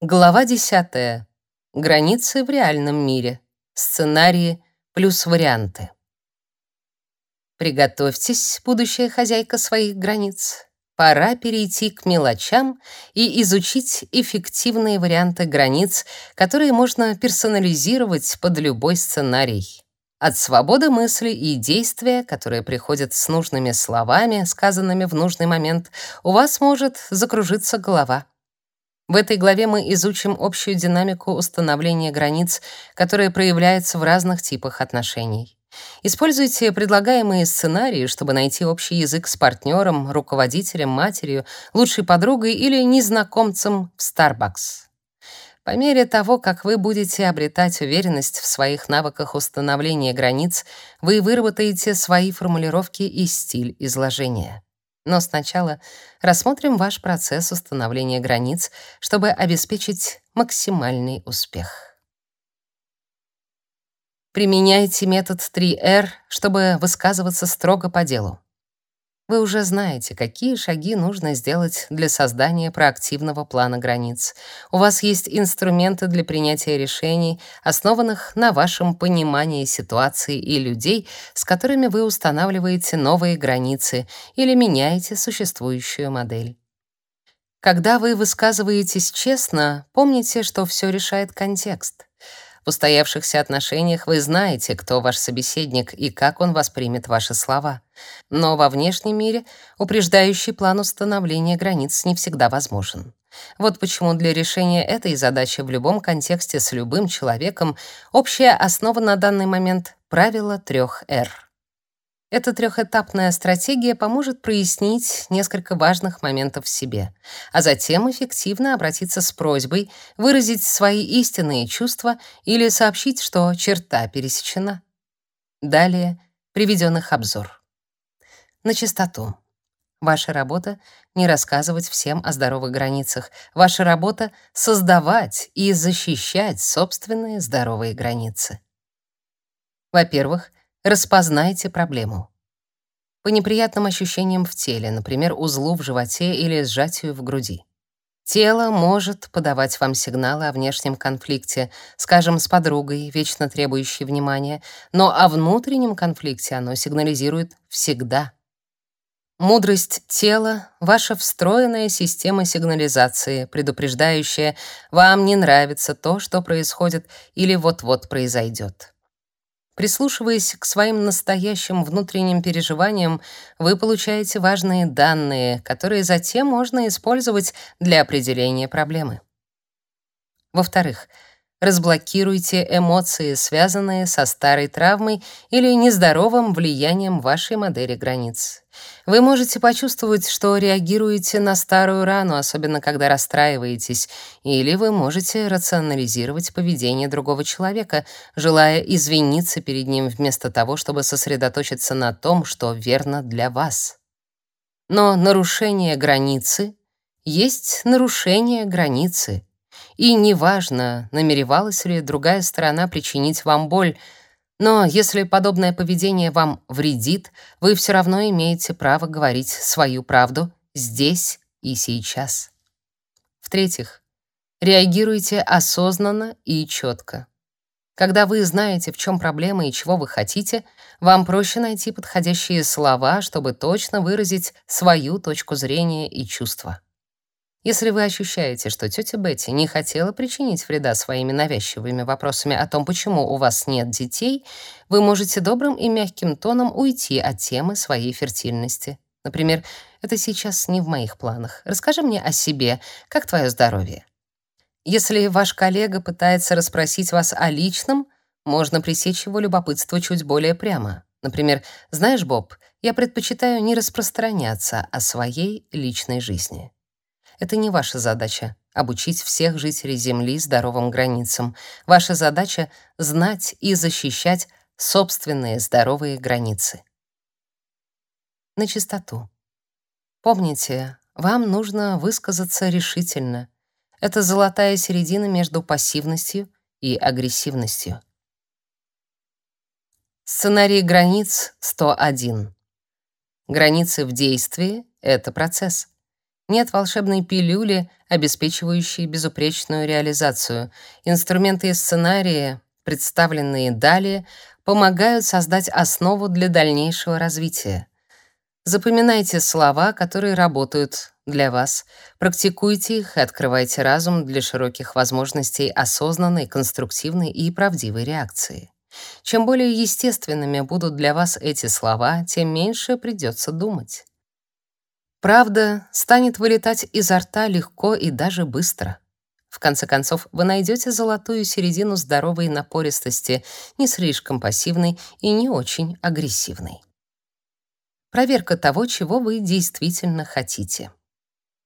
Глава 10. Границы в реальном мире. Сценарии плюс варианты. Приготовьтесь, будущая хозяйка своих границ. Пора перейти к мелочам и изучить эффективные варианты границ, которые можно персонализировать под любой сценарий. От свободы мысли и действия, которые приходят с нужными словами, сказанными в нужный момент, у вас может закружиться голова. В этой главе мы изучим общую динамику установления границ, которая проявляется в разных типах отношений. Используйте предлагаемые сценарии, чтобы найти общий язык с партнером, руководителем, матерью, лучшей подругой или незнакомцем в Starbucks. По мере того, как вы будете обретать уверенность в своих навыках установления границ, вы выработаете свои формулировки и стиль изложения. Но сначала рассмотрим ваш процесс установления границ, чтобы обеспечить максимальный успех. Применяйте метод 3R, чтобы высказываться строго по делу. Вы уже знаете, какие шаги нужно сделать для создания проактивного плана границ. У вас есть инструменты для принятия решений, основанных на вашем понимании ситуации и людей, с которыми вы устанавливаете новые границы или меняете существующую модель. Когда вы высказываетесь честно, помните, что все решает контекст. В устоявшихся отношениях вы знаете, кто ваш собеседник и как он воспримет ваши слова. Но во внешнем мире упреждающий план установления границ не всегда возможен. Вот почему для решения этой задачи в любом контексте с любым человеком общая основа на данный момент — правило трех «Р». Эта трехэтапная стратегия поможет прояснить несколько важных моментов в себе, а затем эффективно обратиться с просьбой выразить свои истинные чувства или сообщить, что черта пересечена. Далее приведенных обзор. На чистоту. Ваша работа — не рассказывать всем о здоровых границах. Ваша работа — создавать и защищать собственные здоровые границы. Во-первых, Распознайте проблему. По неприятным ощущениям в теле, например, узлу в животе или сжатию в груди. Тело может подавать вам сигналы о внешнем конфликте, скажем, с подругой, вечно требующей внимания, но о внутреннем конфликте оно сигнализирует всегда. Мудрость тела — ваша встроенная система сигнализации, предупреждающая «вам не нравится то, что происходит или вот-вот произойдет». Прислушиваясь к своим настоящим внутренним переживаниям, вы получаете важные данные, которые затем можно использовать для определения проблемы. Во-вторых, Разблокируйте эмоции, связанные со старой травмой или нездоровым влиянием вашей модели границ. Вы можете почувствовать, что реагируете на старую рану, особенно когда расстраиваетесь, или вы можете рационализировать поведение другого человека, желая извиниться перед ним вместо того, чтобы сосредоточиться на том, что верно для вас. Но нарушение границы есть нарушение границы — и неважно, намеревалась ли другая сторона причинить вам боль, но если подобное поведение вам вредит, вы все равно имеете право говорить свою правду здесь и сейчас. В-третьих, реагируйте осознанно и четко. Когда вы знаете, в чем проблема и чего вы хотите, вам проще найти подходящие слова, чтобы точно выразить свою точку зрения и чувства. Если вы ощущаете, что тетя Бетти не хотела причинить вреда своими навязчивыми вопросами о том, почему у вас нет детей, вы можете добрым и мягким тоном уйти от темы своей фертильности. Например, «Это сейчас не в моих планах. Расскажи мне о себе. Как твое здоровье?» Если ваш коллега пытается расспросить вас о личном, можно пресечь его любопытство чуть более прямо. Например, «Знаешь, Боб, я предпочитаю не распространяться о своей личной жизни». Это не ваша задача — обучить всех жителей Земли здоровым границам. Ваша задача — знать и защищать собственные здоровые границы. На чистоту. Помните, вам нужно высказаться решительно. Это золотая середина между пассивностью и агрессивностью. Сценарий границ 101. Границы в действии — это процесс. Нет волшебной пилюли, обеспечивающей безупречную реализацию. Инструменты и сценарии, представленные далее, помогают создать основу для дальнейшего развития. Запоминайте слова, которые работают для вас, практикуйте их и открывайте разум для широких возможностей осознанной, конструктивной и правдивой реакции. Чем более естественными будут для вас эти слова, тем меньше придется думать. Правда станет вылетать изо рта легко и даже быстро. В конце концов, вы найдете золотую середину здоровой напористости, не слишком пассивной и не очень агрессивной. Проверка того, чего вы действительно хотите.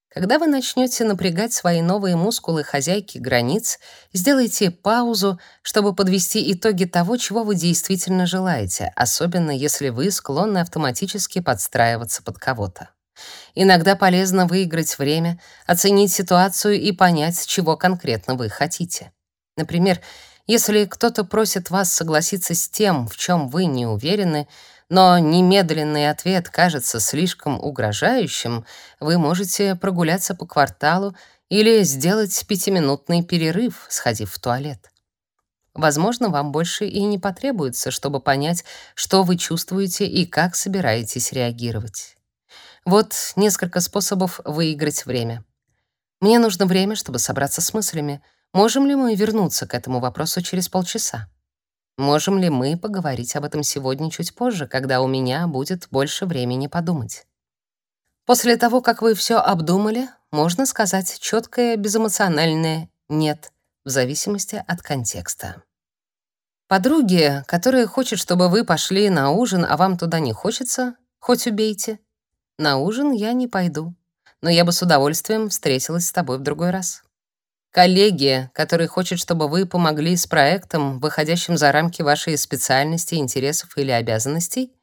Когда вы начнете напрягать свои новые мускулы хозяйки границ, сделайте паузу, чтобы подвести итоги того, чего вы действительно желаете, особенно если вы склонны автоматически подстраиваться под кого-то. Иногда полезно выиграть время, оценить ситуацию и понять, чего конкретно вы хотите. Например, если кто-то просит вас согласиться с тем, в чем вы не уверены, но немедленный ответ кажется слишком угрожающим, вы можете прогуляться по кварталу или сделать пятиминутный перерыв, сходив в туалет. Возможно, вам больше и не потребуется, чтобы понять, что вы чувствуете и как собираетесь реагировать. Вот несколько способов выиграть время. Мне нужно время, чтобы собраться с мыслями. Можем ли мы вернуться к этому вопросу через полчаса? Можем ли мы поговорить об этом сегодня чуть позже, когда у меня будет больше времени подумать? После того, как вы все обдумали, можно сказать четкое, безэмоциональное «нет», в зависимости от контекста. Подруге, которая хочет, чтобы вы пошли на ужин, а вам туда не хочется, хоть убейте — на ужин я не пойду, но я бы с удовольствием встретилась с тобой в другой раз. Коллеги, который хочет, чтобы вы помогли с проектом, выходящим за рамки вашей специальности, интересов или обязанностей,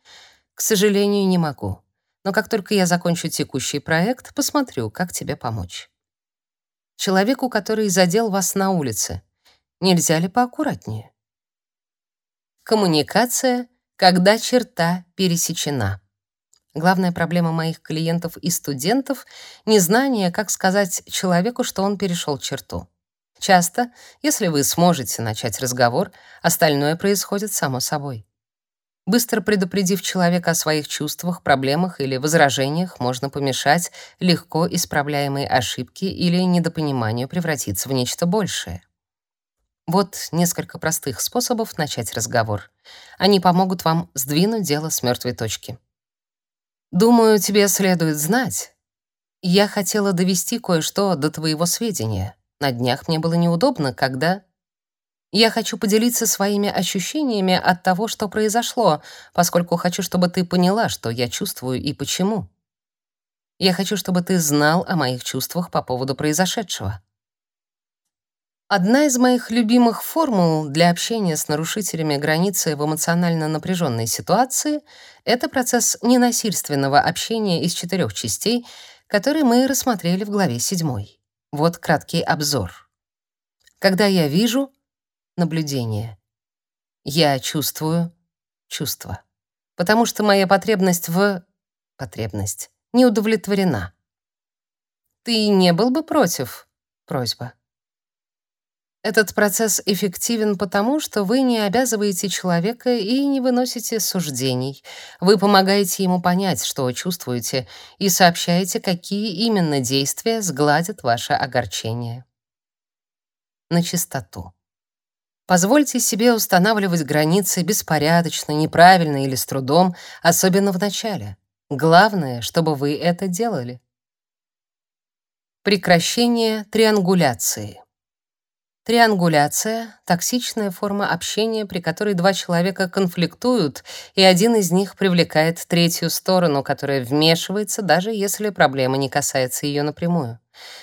к сожалению, не могу. Но как только я закончу текущий проект, посмотрю, как тебе помочь. Человеку, который задел вас на улице, нельзя ли поаккуратнее? Коммуникация, когда черта пересечена. Главная проблема моих клиентов и студентов — незнание, как сказать человеку, что он перешел черту. Часто, если вы сможете начать разговор, остальное происходит само собой. Быстро предупредив человека о своих чувствах, проблемах или возражениях, можно помешать легко исправляемой ошибке или недопониманию превратиться в нечто большее. Вот несколько простых способов начать разговор. Они помогут вам сдвинуть дело с мертвой точки. Думаю, тебе следует знать. Я хотела довести кое-что до твоего сведения. На днях мне было неудобно, когда я хочу поделиться своими ощущениями от того, что произошло, поскольку хочу, чтобы ты поняла, что я чувствую и почему. Я хочу, чтобы ты знал о моих чувствах по поводу произошедшего. Одна из моих любимых формул для общения с нарушителями границы в эмоционально напряженной ситуации — это процесс ненасильственного общения из четырех частей, который мы рассмотрели в главе 7. Вот краткий обзор. Когда я вижу — наблюдение. Я чувствую — чувство. Потому что моя потребность в... потребность не удовлетворена. Ты не был бы против? Просьба. Этот процесс эффективен потому, что вы не обязываете человека и не выносите суждений. Вы помогаете ему понять, что чувствуете, и сообщаете, какие именно действия сгладят ваше огорчение. На чистоту. Позвольте себе устанавливать границы беспорядочно, неправильно или с трудом, особенно в начале. Главное, чтобы вы это делали. Прекращение триангуляции. Триангуляция — токсичная форма общения, при которой два человека конфликтуют, и один из них привлекает третью сторону, которая вмешивается, даже если проблема не касается ее напрямую.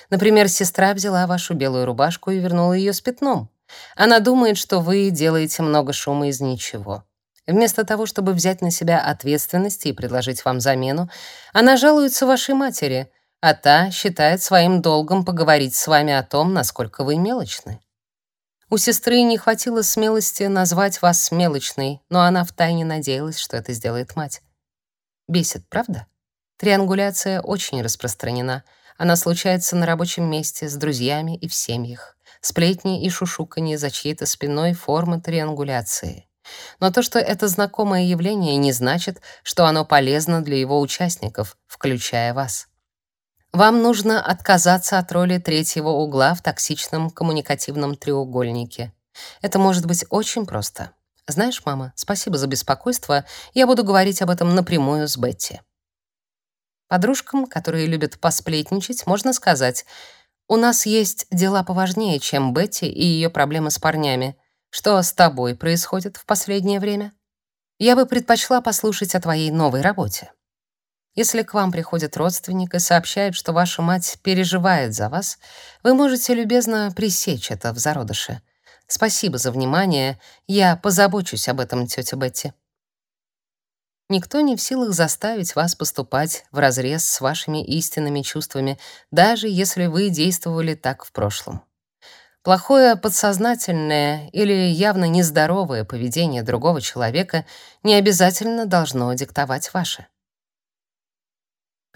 Например, сестра взяла вашу белую рубашку и вернула ее с пятном. Она думает, что вы делаете много шума из ничего. Вместо того, чтобы взять на себя ответственность и предложить вам замену, она жалуется вашей матери, а та считает своим долгом поговорить с вами о том, насколько вы мелочны. У сестры не хватило смелости назвать вас мелочной, но она втайне надеялась, что это сделает мать. Бесит, правда? Триангуляция очень распространена. Она случается на рабочем месте, с друзьями и в семьях. Сплетни и шушуканье за чьей-то спиной — формы триангуляции. Но то, что это знакомое явление, не значит, что оно полезно для его участников, включая вас. Вам нужно отказаться от роли третьего угла в токсичном коммуникативном треугольнике. Это может быть очень просто. Знаешь, мама, спасибо за беспокойство. Я буду говорить об этом напрямую с Бетти. Подружкам, которые любят посплетничать, можно сказать: "У нас есть дела поважнее, чем Бетти и ее проблемы с парнями. Что с тобой происходит в последнее время? Я бы предпочла послушать о твоей новой работе". Если к вам приходит родственник и сообщает, что ваша мать переживает за вас, вы можете любезно пресечь это в зародыше. Спасибо за внимание. Я позабочусь об этом, тетя Бетти. Никто не в силах заставить вас поступать вразрез с вашими истинными чувствами, даже если вы действовали так в прошлом. Плохое подсознательное или явно нездоровое поведение другого человека не обязательно должно диктовать ваше.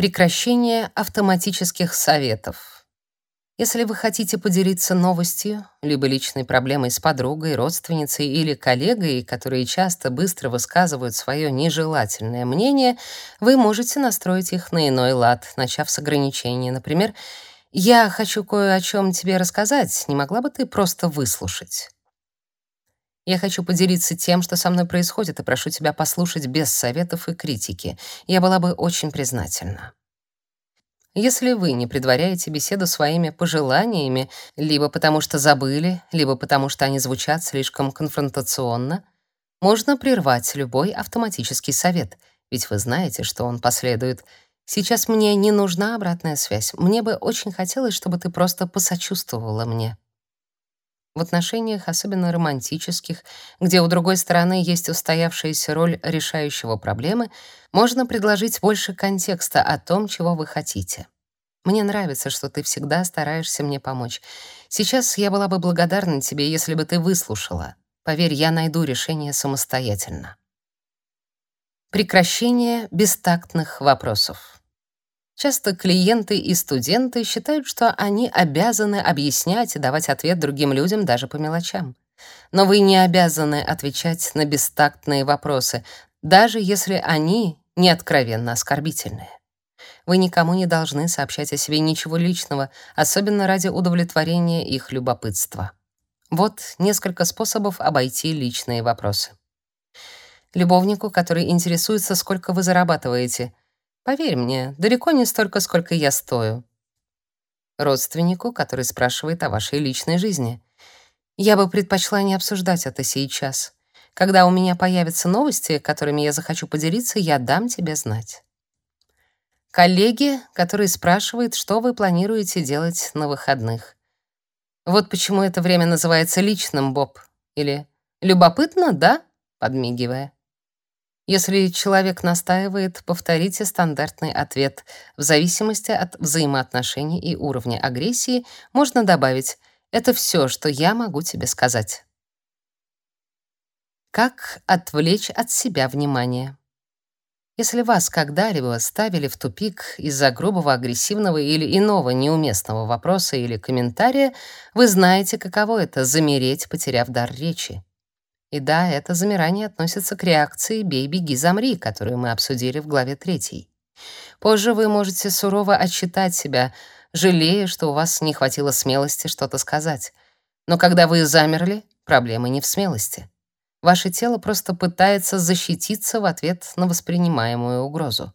Прекращение автоматических советов. Если вы хотите поделиться новостью, либо личной проблемой с подругой, родственницей или коллегой, которые часто быстро высказывают свое нежелательное мнение, вы можете настроить их на иной лад, начав с ограничения. Например, «Я хочу кое о чем тебе рассказать, не могла бы ты просто выслушать?» Я хочу поделиться тем, что со мной происходит, и прошу тебя послушать без советов и критики. Я была бы очень признательна. Если вы не предваряете беседу своими пожеланиями, либо потому что забыли, либо потому что они звучат слишком конфронтационно, можно прервать любой автоматический совет, ведь вы знаете, что он последует. Сейчас мне не нужна обратная связь. Мне бы очень хотелось, чтобы ты просто посочувствовала мне. В отношениях, особенно романтических, где у другой стороны есть устоявшаяся роль решающего проблемы, можно предложить больше контекста о том, чего вы хотите. Мне нравится, что ты всегда стараешься мне помочь. Сейчас я была бы благодарна тебе, если бы ты выслушала. Поверь, я найду решение самостоятельно. Прекращение бестактных вопросов. Часто клиенты и студенты считают, что они обязаны объяснять и давать ответ другим людям даже по мелочам. Но вы не обязаны отвечать на бестактные вопросы, даже если они не откровенно оскорбительные. Вы никому не должны сообщать о себе ничего личного, особенно ради удовлетворения их любопытства. Вот несколько способов обойти личные вопросы. Любовнику, который интересуется, сколько вы зарабатываете, Поверь мне, далеко не столько, сколько я стою. Родственнику, который спрашивает о вашей личной жизни. Я бы предпочла не обсуждать это сейчас. Когда у меня появятся новости, которыми я захочу поделиться, я дам тебе знать. Коллеги, который спрашивает, что вы планируете делать на выходных. Вот почему это время называется личным, Боб. Или «любопытно, да?» подмигивая. Если человек настаивает, повторите стандартный ответ. В зависимости от взаимоотношений и уровня агрессии можно добавить «это все, что я могу тебе сказать». Как отвлечь от себя внимание? Если вас когда-либо ставили в тупик из-за грубого, агрессивного или иного неуместного вопроса или комментария, вы знаете, каково это — замереть, потеряв дар речи. И да, это замирание относится к реакции «бей, беги, замри», которую мы обсудили в главе 3. Позже вы можете сурово отчитать себя, жалея, что у вас не хватило смелости что-то сказать. Но когда вы замерли, проблема не в смелости. Ваше тело просто пытается защититься в ответ на воспринимаемую угрозу.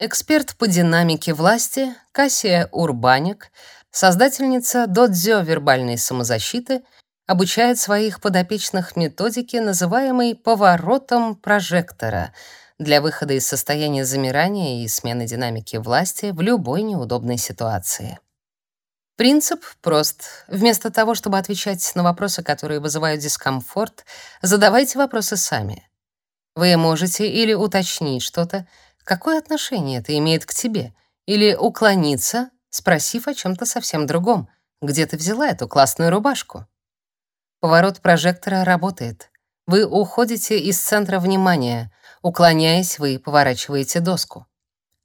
Эксперт по динамике власти Кассия Урбаник, создательница додзё вербальной самозащиты, обучает своих подопечных методике, называемой поворотом прожектора, для выхода из состояния замирания и смены динамики власти в любой неудобной ситуации. Принцип прост. Вместо того, чтобы отвечать на вопросы, которые вызывают дискомфорт, задавайте вопросы сами. Вы можете или уточнить что-то, какое отношение это имеет к тебе, или уклониться, спросив о чем то совсем другом. Где ты взяла эту классную рубашку? Поворот прожектора работает. Вы уходите из центра внимания. Уклоняясь, вы поворачиваете доску.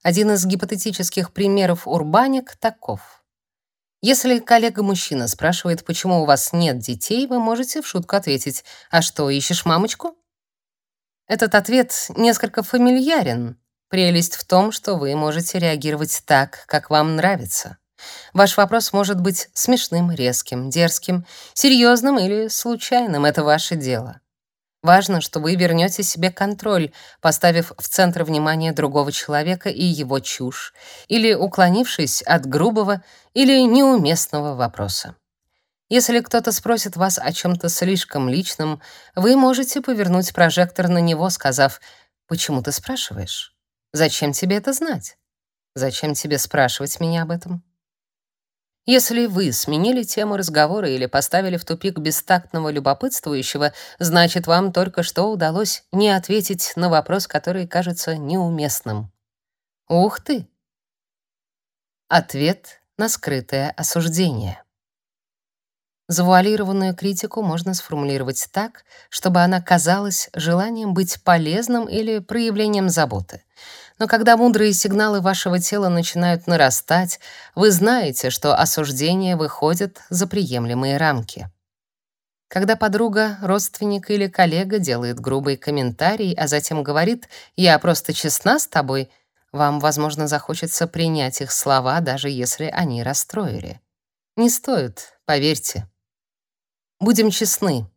Один из гипотетических примеров урбаник таков. Если коллега-мужчина спрашивает, почему у вас нет детей, вы можете в шутку ответить «А что, ищешь мамочку?» Этот ответ несколько фамильярен. Прелесть в том, что вы можете реагировать так, как вам нравится. Ваш вопрос может быть смешным, резким, дерзким, серьезным или случайным — это ваше дело. Важно, что вы вернете себе контроль, поставив в центр внимания другого человека и его чушь, или уклонившись от грубого или неуместного вопроса. Если кто-то спросит вас о чем-то слишком личном, вы можете повернуть прожектор на него, сказав «Почему ты спрашиваешь? Зачем тебе это знать? Зачем тебе спрашивать меня об этом?» Если вы сменили тему разговора или поставили в тупик бестактного любопытствующего, значит, вам только что удалось не ответить на вопрос, который кажется неуместным. Ух ты! Ответ на скрытое осуждение. Завуалированную критику можно сформулировать так, чтобы она казалась желанием быть полезным или проявлением заботы. Но когда мудрые сигналы вашего тела начинают нарастать, вы знаете, что осуждение выходит за приемлемые рамки. Когда подруга, родственник или коллега делает грубый комментарий, а затем говорит «я просто честна с тобой», вам, возможно, захочется принять их слова, даже если они расстроили. Не стоит, поверьте. Будем честны.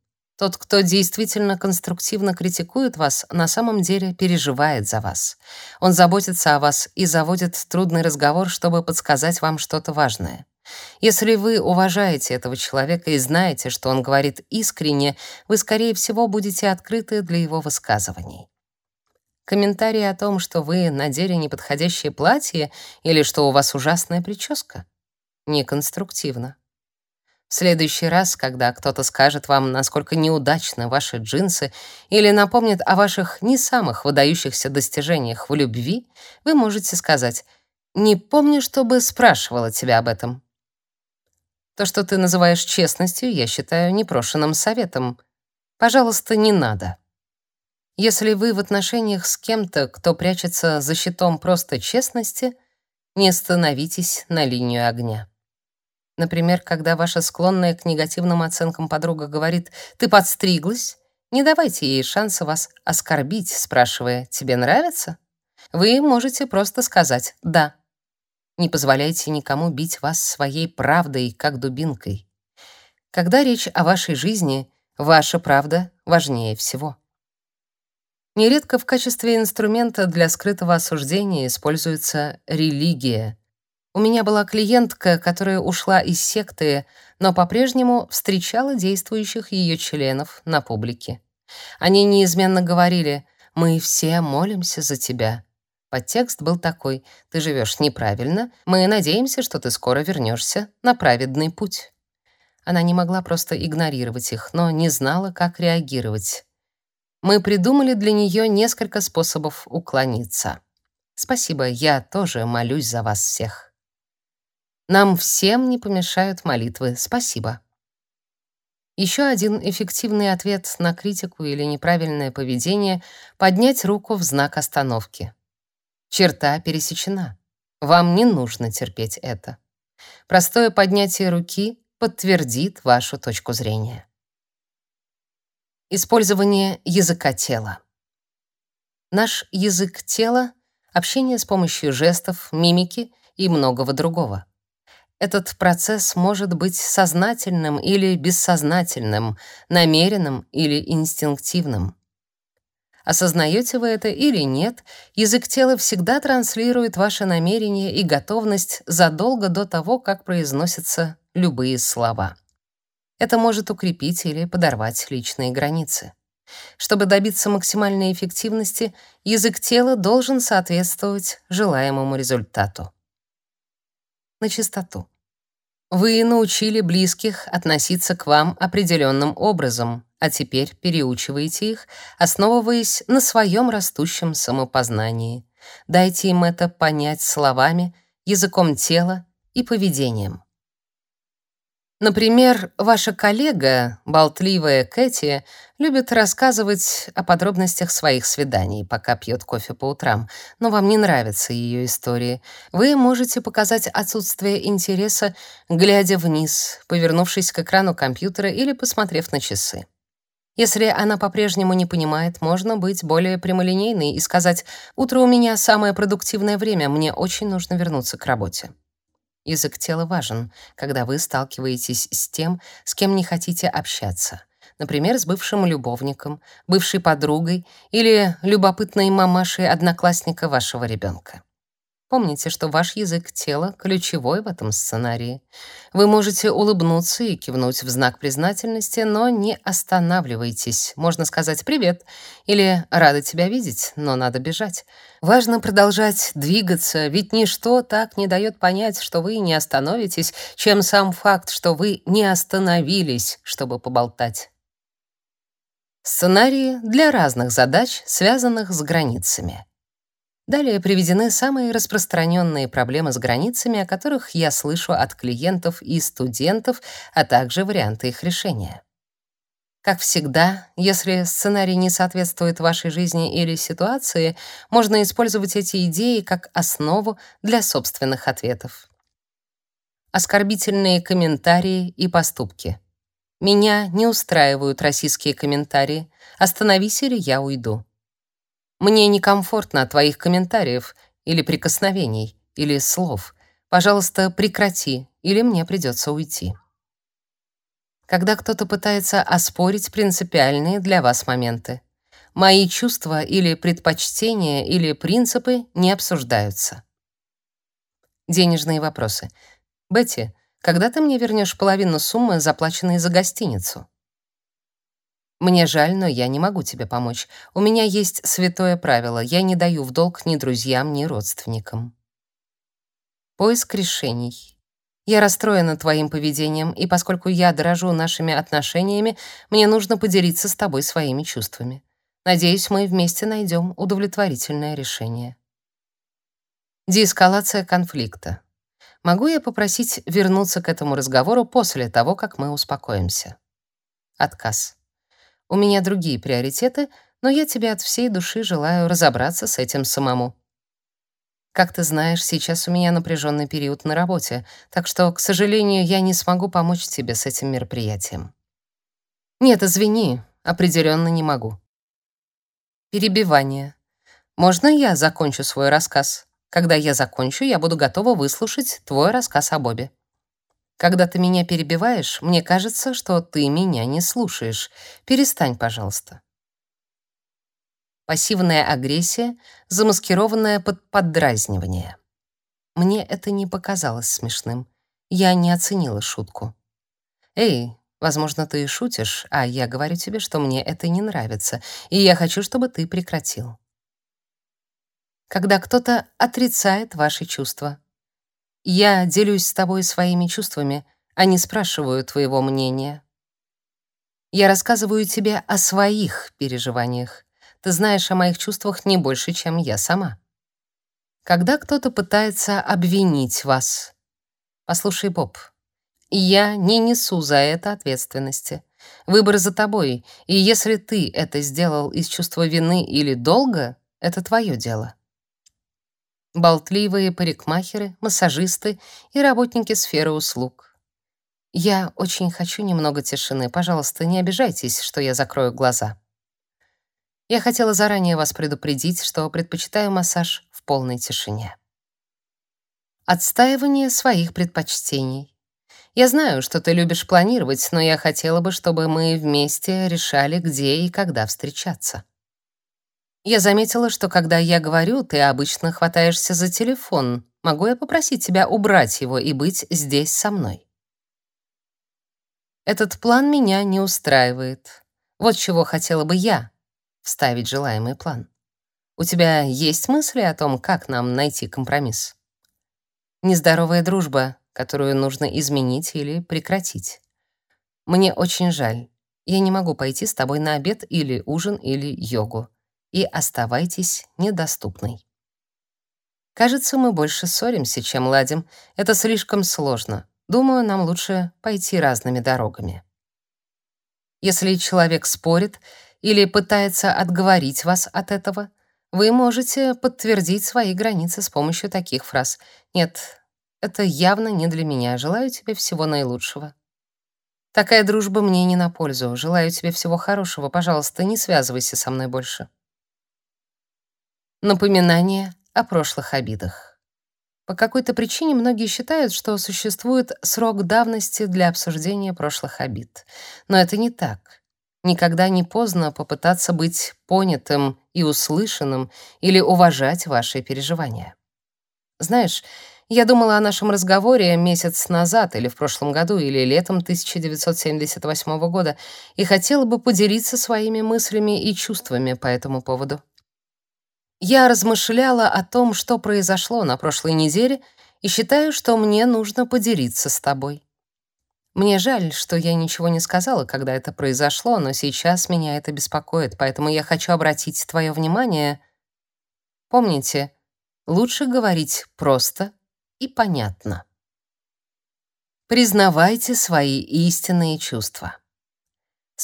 Тот, кто действительно конструктивно критикует вас, на самом деле переживает за вас. Он заботится о вас и заводит трудный разговор, чтобы подсказать вам что-то важное. Если вы уважаете этого человека и знаете, что он говорит искренне, вы, скорее всего, будете открыты для его высказываний. Комментарии о том, что вы надели неподходящее платье или что у вас ужасная прическа, неконструктивно. В следующий раз, когда кто-то скажет вам, насколько неудачны ваши джинсы или напомнит о ваших не самых выдающихся достижениях в любви, вы можете сказать «Не помню, чтобы спрашивала тебя об этом». То, что ты называешь честностью, я считаю непрошенным советом. Пожалуйста, не надо. Если вы в отношениях с кем-то, кто прячется за щитом просто честности, не становитесь на линию огня. Например, когда ваша склонная к негативным оценкам подруга говорит «ты подстриглась», не давайте ей шанса вас оскорбить, спрашивая «тебе нравится?». Вы можете просто сказать «да». Не позволяйте никому бить вас своей правдой, как дубинкой. Когда речь о вашей жизни, ваша правда важнее всего. Нередко в качестве инструмента для скрытого осуждения используется религия — у меня была клиентка, которая ушла из секты, но по-прежнему встречала действующих ее членов на публике. Они неизменно говорили «Мы все молимся за тебя». Подтекст был такой «Ты живешь неправильно, мы надеемся, что ты скоро вернешься на праведный путь». Она не могла просто игнорировать их, но не знала, как реагировать. Мы придумали для нее несколько способов уклониться. Спасибо, я тоже молюсь за вас всех. Нам всем не помешают молитвы. Спасибо. Еще один эффективный ответ на критику или неправильное поведение — поднять руку в знак остановки. Черта пересечена. Вам не нужно терпеть это. Простое поднятие руки подтвердит вашу точку зрения. Использование языка тела. Наш язык тела — общение с помощью жестов, мимики и многого другого. Этот процесс может быть сознательным или бессознательным, намеренным или инстинктивным. Осознаете вы это или нет, язык тела всегда транслирует ваше намерение и готовность задолго до того, как произносятся любые слова. Это может укрепить или подорвать личные границы. Чтобы добиться максимальной эффективности, язык тела должен соответствовать желаемому результату. На чистоту. Вы научили близких относиться к вам определенным образом, а теперь переучиваете их, основываясь на своем растущем самопознании. Дайте им это понять словами, языком тела и поведением. Например, ваша коллега, болтливая Кэти, любит рассказывать о подробностях своих свиданий, пока пьет кофе по утрам, но вам не нравятся ее истории. Вы можете показать отсутствие интереса, глядя вниз, повернувшись к экрану компьютера или посмотрев на часы. Если она по-прежнему не понимает, можно быть более прямолинейной и сказать «Утро у меня самое продуктивное время, мне очень нужно вернуться к работе». Язык тела важен, когда вы сталкиваетесь с тем, с кем не хотите общаться. Например, с бывшим любовником, бывшей подругой или любопытной мамашей одноклассника вашего ребенка. Помните, что ваш язык тела ключевой в этом сценарии. Вы можете улыбнуться и кивнуть в знак признательности, но не останавливайтесь. Можно сказать «привет» или «рада тебя видеть, но надо бежать». Важно продолжать двигаться, ведь ничто так не дает понять, что вы не остановитесь, чем сам факт, что вы не остановились, чтобы поболтать. Сценарии для разных задач, связанных с границами. Далее приведены самые распространенные проблемы с границами, о которых я слышу от клиентов и студентов, а также варианты их решения. Как всегда, если сценарий не соответствует вашей жизни или ситуации, можно использовать эти идеи как основу для собственных ответов. Оскорбительные комментарии и поступки. Меня не устраивают российские комментарии. Остановись или я уйду. Мне некомфортно от твоих комментариев или прикосновений, или слов. Пожалуйста, прекрати, или мне придется уйти. Когда кто-то пытается оспорить принципиальные для вас моменты. Мои чувства или предпочтения или принципы не обсуждаются. Денежные вопросы. Бетти, когда ты мне вернешь половину суммы, заплаченной за гостиницу? Мне жаль, но я не могу тебе помочь. У меня есть святое правило: я не даю в долг ни друзьям, ни родственникам. Поиск решений. Я расстроена твоим поведением, и поскольку я дорожу нашими отношениями, мне нужно поделиться с тобой своими чувствами. Надеюсь, мы вместе найдем удовлетворительное решение. Деэскалация конфликта. Могу я попросить вернуться к этому разговору после того, как мы успокоимся? Отказ. У меня другие приоритеты, но я тебе от всей души желаю разобраться с этим самому. Как ты знаешь, сейчас у меня напряженный период на работе, так что, к сожалению, я не смогу помочь тебе с этим мероприятием. Нет, извини, определенно не могу. Перебивание. Можно я закончу свой рассказ? Когда я закончу, я буду готова выслушать твой рассказ о Бобе. Когда ты меня перебиваешь, мне кажется, что ты меня не слушаешь. Перестань, пожалуйста. Пассивная агрессия, замаскированная под поддразнивание. Мне это не показалось смешным. Я не оценила шутку. Эй, возможно, ты и шутишь, а я говорю тебе, что мне это не нравится, и я хочу, чтобы ты прекратил. Когда кто-то отрицает ваши чувства, я делюсь с тобой своими чувствами, а не спрашиваю твоего мнения. Я рассказываю тебе о своих переживаниях. Ты знаешь о моих чувствах не больше, чем я сама. Когда кто-то пытается обвинить вас, послушай, Боб, я не несу за это ответственности. Выбор за тобой, и если ты это сделал из чувства вины или долга, это твое дело болтливые парикмахеры, массажисты и работники сферы услуг. Я очень хочу немного тишины. Пожалуйста, не обижайтесь, что я закрою глаза. Я хотела заранее вас предупредить, что предпочитаю массаж в полной тишине. Отстаивание своих предпочтений. Я знаю, что ты любишь планировать, но я хотела бы, чтобы мы вместе решали, где и когда встречаться. Я заметила, что когда я говорю, ты обычно хватаешься за телефон. Могу я попросить тебя убрать его и быть здесь со мной? Этот план меня не устраивает. Вот чего хотела бы я вставить желаемый план. У тебя есть мысли о том, как нам найти компромисс? Нездоровая дружба, которую нужно изменить или прекратить. Мне очень жаль. Я не могу пойти с тобой на обед или ужин или йогу и оставайтесь недоступной. Кажется, мы больше ссоримся, чем ладим. Это слишком сложно. думаю, нам лучше пойти разными дорогами. Если человек спорит или пытается отговорить вас от этого, вы можете подтвердить свои границы с помощью таких фраз. «Нет, это явно не для меня. Желаю тебе всего наилучшего». Такая дружба мне не на пользу. Желаю тебе всего хорошего. Пожалуйста, не связывайся со мной больше. Напоминание о прошлых обидах. По какой-то причине многие считают, что существует срок давности для обсуждения прошлых обид. Но это не так. Никогда не поздно попытаться быть понятым и услышанным или уважать ваши переживания. Знаешь, я думала о нашем разговоре месяц назад или в прошлом году, или летом 1978 года, и хотела бы поделиться своими мыслями и чувствами по этому поводу. Я размышляла о том, что произошло на прошлой неделе, и считаю, что мне нужно поделиться с тобой. Мне жаль, что я ничего не сказала, когда это произошло, но сейчас меня это беспокоит, поэтому я хочу обратить твое внимание. Помните, лучше говорить просто и понятно. Признавайте свои истинные чувства.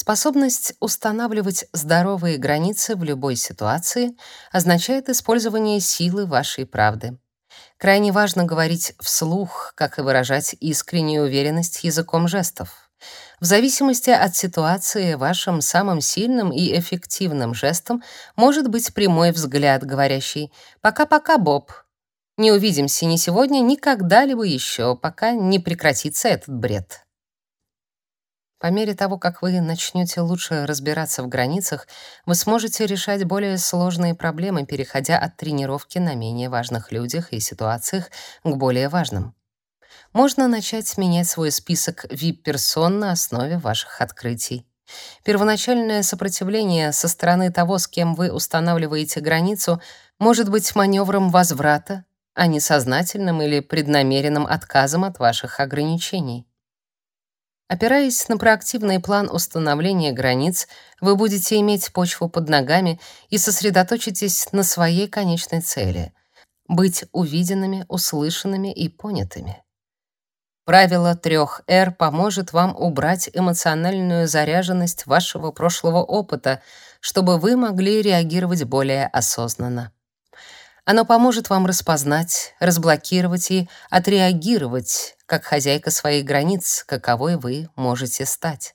Способность устанавливать здоровые границы в любой ситуации означает использование силы вашей правды. Крайне важно говорить вслух, как и выражать искреннюю уверенность языком жестов. В зависимости от ситуации вашим самым сильным и эффективным жестом может быть прямой взгляд, говорящий «Пока-пока, Боб», не увидимся ни сегодня, ни когда-либо еще, пока не прекратится этот бред. По мере того, как вы начнете лучше разбираться в границах, вы сможете решать более сложные проблемы, переходя от тренировки на менее важных людях и ситуациях к более важным. Можно начать менять свой список VIP-персон на основе ваших открытий. Первоначальное сопротивление со стороны того, с кем вы устанавливаете границу, может быть маневром возврата, а не сознательным или преднамеренным отказом от ваших ограничений. Опираясь на проактивный план установления границ, вы будете иметь почву под ногами и сосредоточитесь на своей конечной цели — быть увиденными, услышанными и понятыми. Правило трех «Р» поможет вам убрать эмоциональную заряженность вашего прошлого опыта, чтобы вы могли реагировать более осознанно. Оно поможет вам распознать, разблокировать и отреагировать, как хозяйка своих границ, каковой вы можете стать.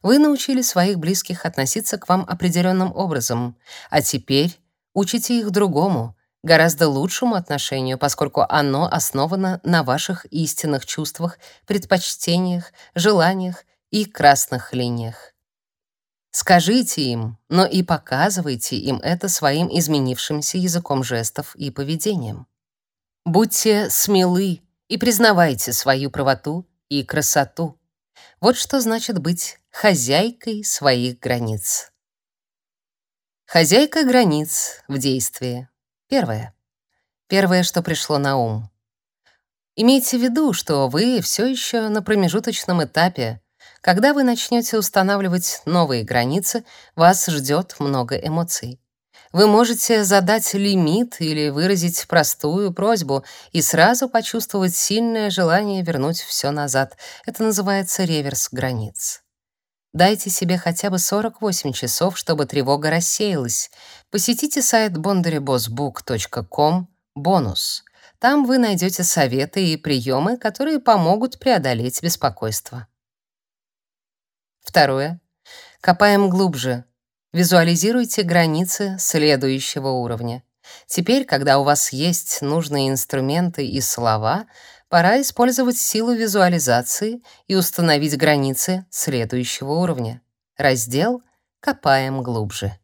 Вы научили своих близких относиться к вам определенным образом, а теперь учите их другому, гораздо лучшему отношению, поскольку оно основано на ваших истинных чувствах, предпочтениях, желаниях и красных линиях. Скажите им, но и показывайте им это своим изменившимся языком жестов и поведением. Будьте смелы и признавайте свою правоту и красоту. Вот что значит быть хозяйкой своих границ. Хозяйка границ в действии. Первое. Первое, что пришло на ум. Имейте в виду, что вы все еще на промежуточном этапе, когда вы начнете устанавливать новые границы, вас ждет много эмоций. Вы можете задать лимит или выразить простую просьбу и сразу почувствовать сильное желание вернуть все назад. Это называется реверс границ. Дайте себе хотя бы 48 часов, чтобы тревога рассеялась. Посетите сайт bondarybossbook.com бонус. Там вы найдете советы и приемы, которые помогут преодолеть беспокойство. Второе. Копаем глубже. Визуализируйте границы следующего уровня. Теперь, когда у вас есть нужные инструменты и слова, пора использовать силу визуализации и установить границы следующего уровня. Раздел «Копаем глубже».